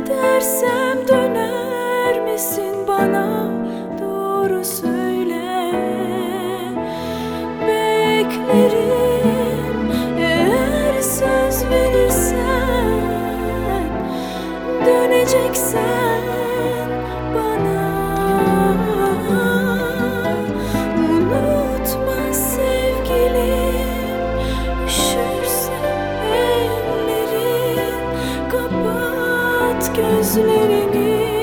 edersem döner misin bana? Doğru söyle. Beklerim. Eğer söz verirsen döneceksen. just letting